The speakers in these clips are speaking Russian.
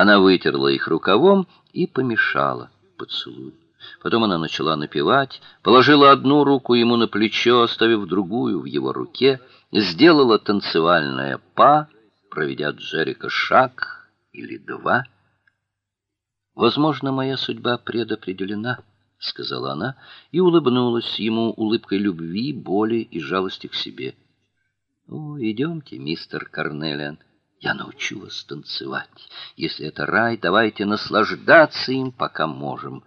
Она вытерла их рукавом и помешала поцелуй. Потом она начала напевать, положила одну руку ему на плечо, оставив другую в его руке, сделала танцевальное па, проведя Джерика шаг или два. Возможно, моя судьба предопределена, сказала она и улыбнулась ему улыбкой любви, боли и жалости к себе. О, идемте, мистер Карнелиан. Я научу вас танцевать. Если это рай, давайте наслаждаться им, пока можем.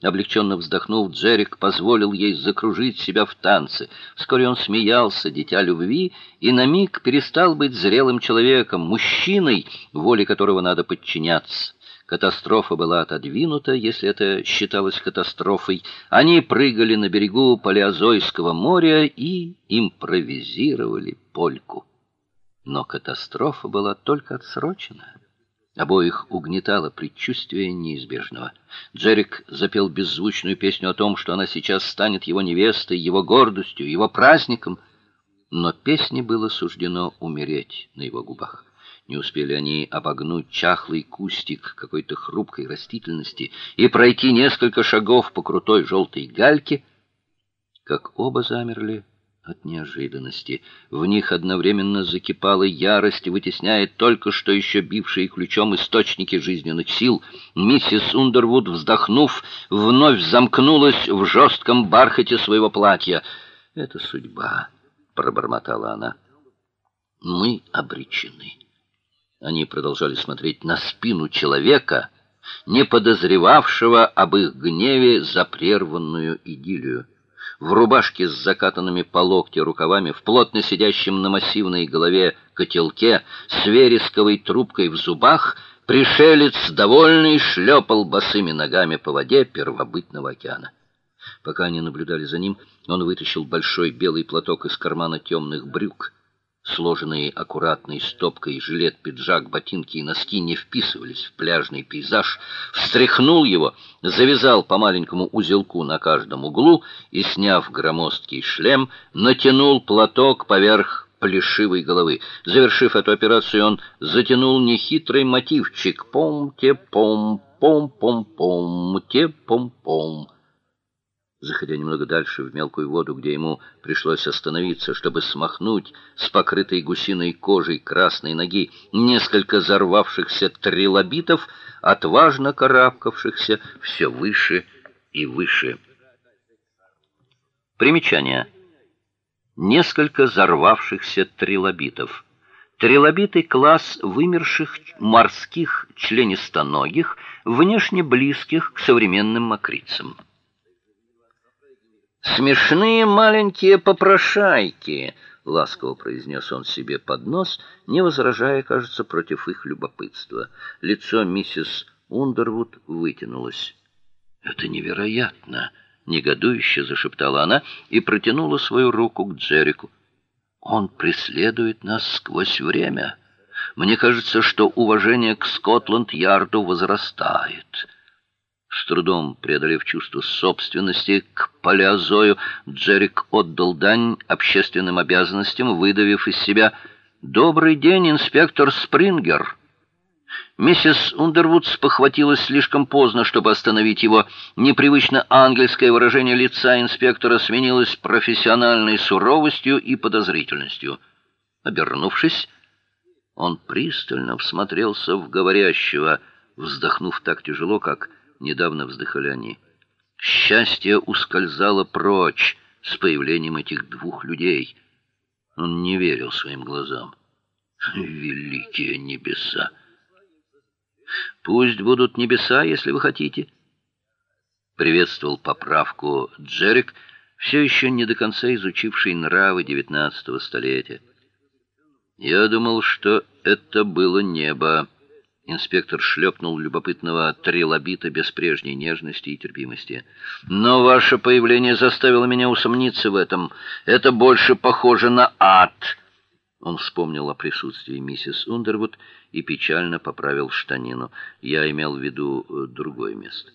Облегченно вздохнув, Джерик позволил ей закружить себя в танце. Вскоре он смеялся, дитя любви, и на миг перестал быть зрелым человеком, мужчиной, воле которого надо подчиняться. Катастрофа была отодвинута, если это считалось катастрофой. Они прыгали на берегу Палеозойского моря и импровизировали польку. Но катастрофа была только отсрочена. Обоих угнетало предчувствие неизбежного. Джерик запел беззвучную песню о том, что она сейчас станет его невестой, его гордостью, его праздником, но песне было суждено умереть на его губах. Не успели они обогнуть чахлый кустик какой-то хрупкой растительности и пройти несколько шагов по крутой желтой гальке, как оба замерли от неожиданности. В них одновременно закипала ярость, вытесняя только что еще бившие ключом источники жизненных сил. Миссис Ундервуд, вздохнув, вновь замкнулась в жестком бархате своего платья. "Это судьба", пробормотала она. "Мы обречены". Они продолжали смотреть на спину человека, не подозревавшего об их гневе за прерванную идиллию. В рубашке с закатанными по локти рукавами, в плотно сидящем на массивной голове котелке, с вересковой трубкой в зубах, пришелец, довольный, шлепал босыми ногами по воде первобытного океана. Пока они наблюдали за ним, он вытащил большой белый платок из кармана темных брюк. Сложенные аккуратной стопкой жилет, пиджак, ботинки и носки не вписывались в пляжный пейзаж, встряхнул его, завязал по маленькому узелку на каждом углу и, сняв громоздкий шлем, натянул платок поверх плешивой головы. Завершив эту операцию, он затянул нехитрый мотивчик: пом-те-пом, пом-пом-пом, те-пом-пом. Заходя немного дальше в мелкую воду, где ему пришлось остановиться, чтобы смахнуть с покрытой гусиной кожей красной ноги несколько зарвавшихся трилобитов, отважно карабкавшихся все выше и выше. Примечание. Несколько зарвавшихся трилобитов. Трилобиты класс вымерших морских членистоногих, внешне близких к современным мокрицам. Смешные маленькие попрошайки, ласково произнес он себе под нос, не возражая, кажется, против их любопытства. Лицо миссис Ундервуд вытянулось. Это невероятно, негодующе зашептала она и протянула свою руку к Джеррику. Он преследует нас сквозь время. Мне кажется, что уважение к Скотланд-Ярду возрастает. С трудом преодолев чувство собственности к палеозою, Джерик отдал дань общественным обязанностям, выдавив из себя «Добрый день, инспектор Спрингер». Миссис Ундервуд спохватилась слишком поздно, чтобы остановить его. Непривычно ангельское выражение лица инспектора сменилось профессиональной суровостью и подозрительностью. Обернувшись, он пристально всмотрелся в говорящего, вздохнув так тяжело, как недавно вздыхали они. Счастье ускользало прочь с появлением этих двух людей. Он не верил своим глазам. Великие небеса. Пусть будут небеса, если вы хотите. Приветствовал поправку Джерик, все еще не до конца изучивший нравы девятнадцатого столетия. Я думал, что это было небо. Инспектор шлепнул любопытного трилобита без прежней нежности и терпимости. Но ваше появление заставило меня усомниться в этом. Это больше похоже на ад. Он вспомнил о присутствии миссис Ундервуд и печально поправил штанину. Я имел в виду э, другое место.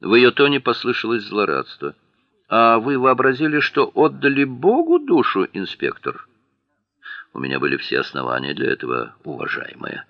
В ее тоне послышалось злорадство. А вы вообразили, что отдали Богу душу, инспектор? У меня были все основания для этого, уважаемая.